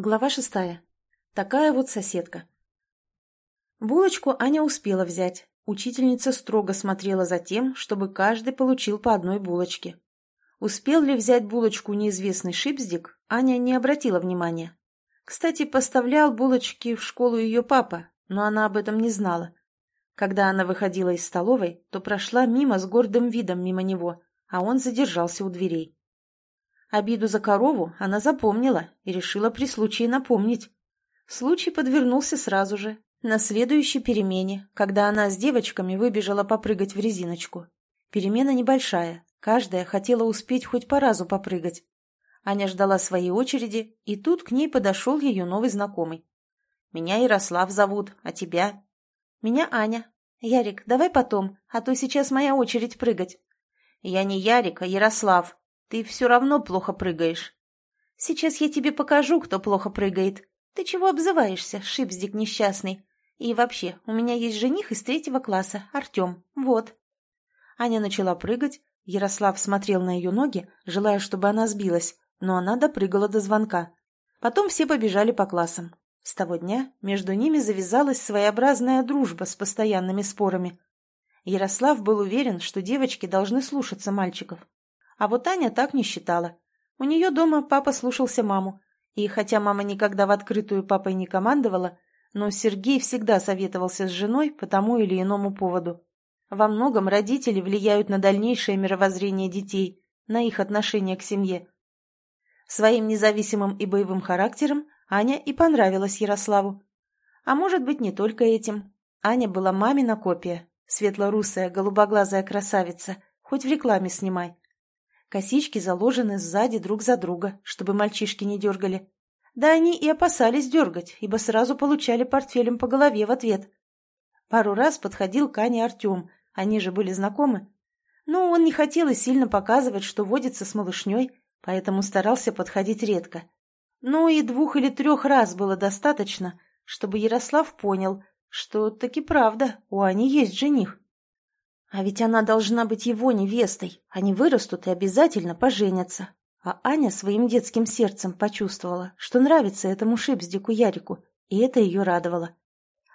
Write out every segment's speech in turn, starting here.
Глава шестая. Такая вот соседка. Булочку Аня успела взять. Учительница строго смотрела за тем, чтобы каждый получил по одной булочке. Успел ли взять булочку неизвестный шипздик, Аня не обратила внимания. Кстати, поставлял булочки в школу ее папа, но она об этом не знала. Когда она выходила из столовой, то прошла мимо с гордым видом мимо него, а он задержался у дверей. Обиду за корову она запомнила и решила при случае напомнить. Случай подвернулся сразу же, на следующей перемене, когда она с девочками выбежала попрыгать в резиночку. Перемена небольшая, каждая хотела успеть хоть по разу попрыгать. Аня ждала своей очереди, и тут к ней подошел ее новый знакомый. «Меня Ярослав зовут, а тебя?» «Меня Аня. Ярик, давай потом, а то сейчас моя очередь прыгать». «Я не Ярик, а Ярослав. Ты все равно плохо прыгаешь. Сейчас я тебе покажу, кто плохо прыгает. Ты чего обзываешься, шипздик несчастный? И вообще, у меня есть жених из третьего класса, Артем. Вот. Аня начала прыгать. Ярослав смотрел на ее ноги, желая, чтобы она сбилась, но она допрыгала до звонка. Потом все побежали по классам. С того дня между ними завязалась своеобразная дружба с постоянными спорами. Ярослав был уверен, что девочки должны слушаться мальчиков. А вот Аня так не считала. У нее дома папа слушался маму. И хотя мама никогда в открытую папой не командовала, но Сергей всегда советовался с женой по тому или иному поводу. Во многом родители влияют на дальнейшее мировоззрение детей, на их отношение к семье. Своим независимым и боевым характером Аня и понравилась Ярославу. А может быть, не только этим. Аня была мамина копия, светло-русая, голубоглазая красавица, хоть в рекламе снимай. Косички заложены сзади друг за друга, чтобы мальчишки не дергали. Да они и опасались дергать, ибо сразу получали портфелем по голове в ответ. Пару раз подходил к Ане Артем, они же были знакомы. Но он не хотел и сильно показывать, что водится с малышней, поэтому старался подходить редко. Ну и двух или трех раз было достаточно, чтобы Ярослав понял, что таки правда, у Ани есть жених. А ведь она должна быть его невестой. Они вырастут и обязательно поженятся. А Аня своим детским сердцем почувствовала, что нравится этому шипздику Ярику, и это ее радовало.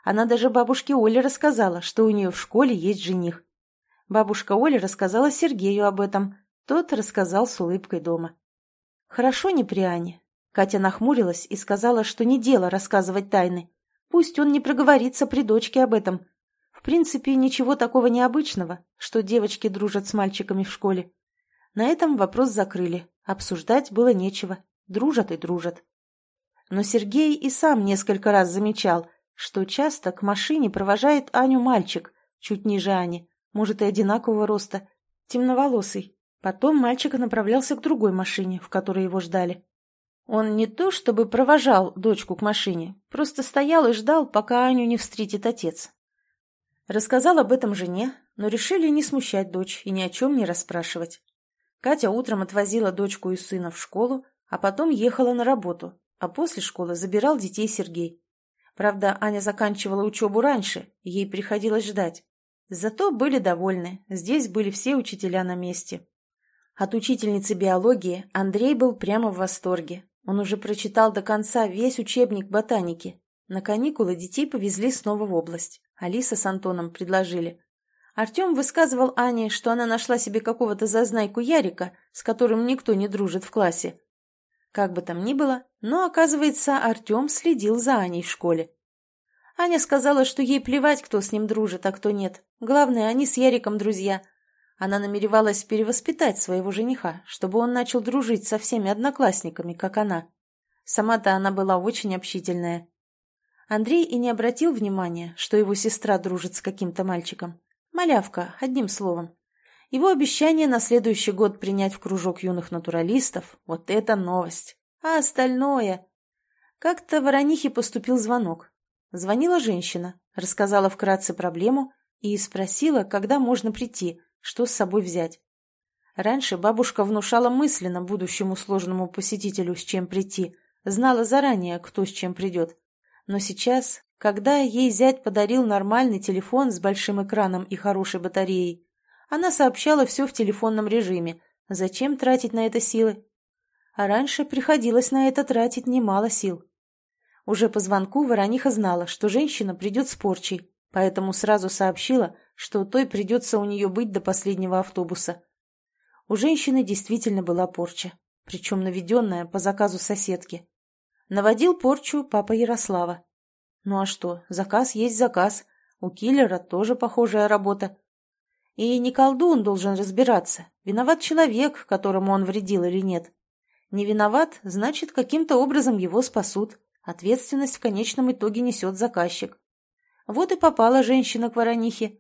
Она даже бабушке Оле рассказала, что у нее в школе есть жених. Бабушка Оля рассказала Сергею об этом, тот рассказал с улыбкой дома. Хорошо не при Ане. Катя нахмурилась и сказала, что не дело рассказывать тайны. Пусть он не проговорится при дочке об этом, принципе, ничего такого необычного, что девочки дружат с мальчиками в школе. На этом вопрос закрыли, обсуждать было нечего, дружат и дружат. Но Сергей и сам несколько раз замечал, что часто к машине провожает Аню мальчик, чуть ниже Ани, может и одинакового роста, темноволосый. Потом мальчик направлялся к другой машине, в которой его ждали. Он не то чтобы провожал дочку к машине, просто стоял и ждал, пока Аню не встретит отец. Рассказал об этом жене, но решили не смущать дочь и ни о чем не расспрашивать. Катя утром отвозила дочку и сына в школу, а потом ехала на работу, а после школы забирал детей Сергей. Правда, Аня заканчивала учебу раньше, ей приходилось ждать. Зато были довольны, здесь были все учителя на месте. От учительницы биологии Андрей был прямо в восторге. Он уже прочитал до конца весь учебник ботаники. На каникулы детей повезли снова в область. Алиса с Антоном предложили. Артем высказывал Ане, что она нашла себе какого-то зазнайку Ярика, с которым никто не дружит в классе. Как бы там ни было, но, оказывается, Артем следил за Аней в школе. Аня сказала, что ей плевать, кто с ним дружит, а кто нет. Главное, они с Яриком друзья. Она намеревалась перевоспитать своего жениха, чтобы он начал дружить со всеми одноклассниками, как она. Сама-то она была очень общительная. Андрей и не обратил внимания, что его сестра дружит с каким-то мальчиком. Малявка, одним словом. Его обещание на следующий год принять в кружок юных натуралистов – вот это новость. А остальное... Как-то Воронихе поступил звонок. Звонила женщина, рассказала вкратце проблему и спросила, когда можно прийти, что с собой взять. Раньше бабушка внушала мысленно будущему сложному посетителю, с чем прийти, знала заранее, кто с чем придет. Но сейчас, когда ей зять подарил нормальный телефон с большим экраном и хорошей батареей, она сообщала все в телефонном режиме. Зачем тратить на это силы? А раньше приходилось на это тратить немало сил. Уже по звонку Ворониха знала, что женщина придет с порчей, поэтому сразу сообщила, что той придется у нее быть до последнего автобуса. У женщины действительно была порча, причем наведенная по заказу соседки. Наводил порчу папа Ярослава. Ну а что, заказ есть заказ, у киллера тоже похожая работа. И не колдун должен разбираться, виноват человек, которому он вредил или нет. Не виноват, значит, каким-то образом его спасут. Ответственность в конечном итоге несет заказчик. Вот и попала женщина к воронихе.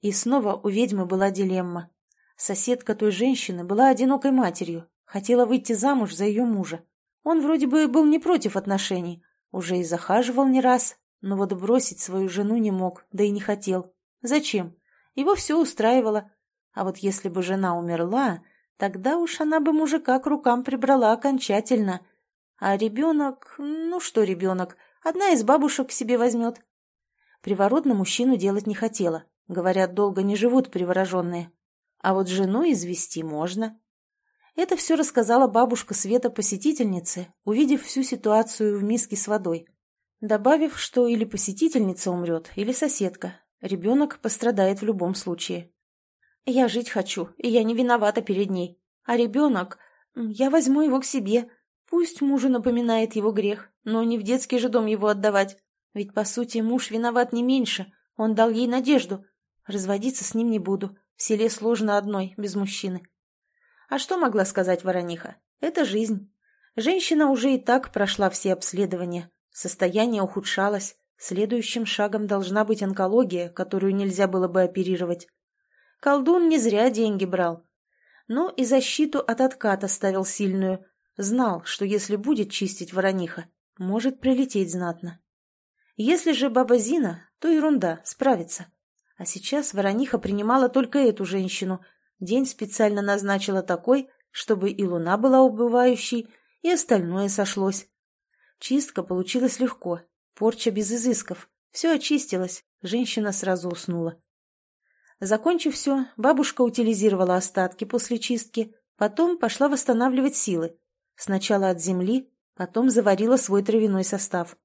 И снова у ведьмы была дилемма. Соседка той женщины была одинокой матерью, хотела выйти замуж за ее мужа. Он вроде бы был не против отношений, уже и захаживал не раз, но вот бросить свою жену не мог, да и не хотел. Зачем? Его все устраивало. А вот если бы жена умерла, тогда уж она бы мужика к рукам прибрала окончательно — а ребенок... Ну что ребенок? Одна из бабушек себе возьмет. Приворот на мужчину делать не хотела. Говорят, долго не живут привороженные. А вот жену извести можно. Это все рассказала бабушка Света посетительнице, увидев всю ситуацию в миске с водой. Добавив, что или посетительница умрет, или соседка. Ребенок пострадает в любом случае. Я жить хочу, и я не виновата перед ней. А ребенок... Я возьму его к себе, Пусть мужу напоминает его грех, но не в детский же дом его отдавать. Ведь, по сути, муж виноват не меньше. Он дал ей надежду. Разводиться с ним не буду. В селе сложно одной, без мужчины. А что могла сказать Ворониха? Это жизнь. Женщина уже и так прошла все обследования. Состояние ухудшалось. Следующим шагом должна быть онкология, которую нельзя было бы оперировать. Колдун не зря деньги брал. Но и защиту от отката ставил сильную – Знал, что если будет чистить ворониха, может прилететь знатно. Если же баба Зина, то ерунда, справится. А сейчас ворониха принимала только эту женщину. День специально назначила такой, чтобы и луна была убывающей, и остальное сошлось. Чистка получилась легко, порча без изысков. Все очистилось, женщина сразу уснула. Закончив все, бабушка утилизировала остатки после чистки, потом пошла восстанавливать силы, Сначала от земли, потом заварила свой травяной состав.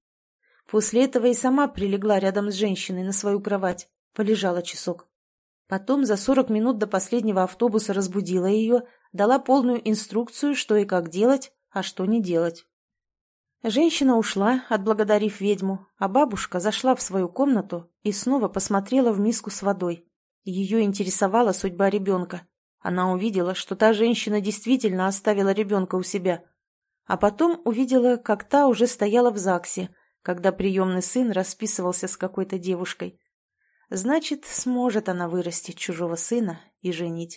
После этого и сама прилегла рядом с женщиной на свою кровать, полежала часок. Потом за сорок минут до последнего автобуса разбудила ее, дала полную инструкцию, что и как делать, а что не делать. Женщина ушла, отблагодарив ведьму, а бабушка зашла в свою комнату и снова посмотрела в миску с водой. Ее интересовала судьба ребенка. Она увидела, что та женщина действительно оставила ребенка у себя. А потом увидела, как та уже стояла в ЗАГСе, когда приемный сын расписывался с какой-то девушкой. Значит, сможет она вырастить чужого сына и женить.